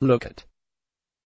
Look at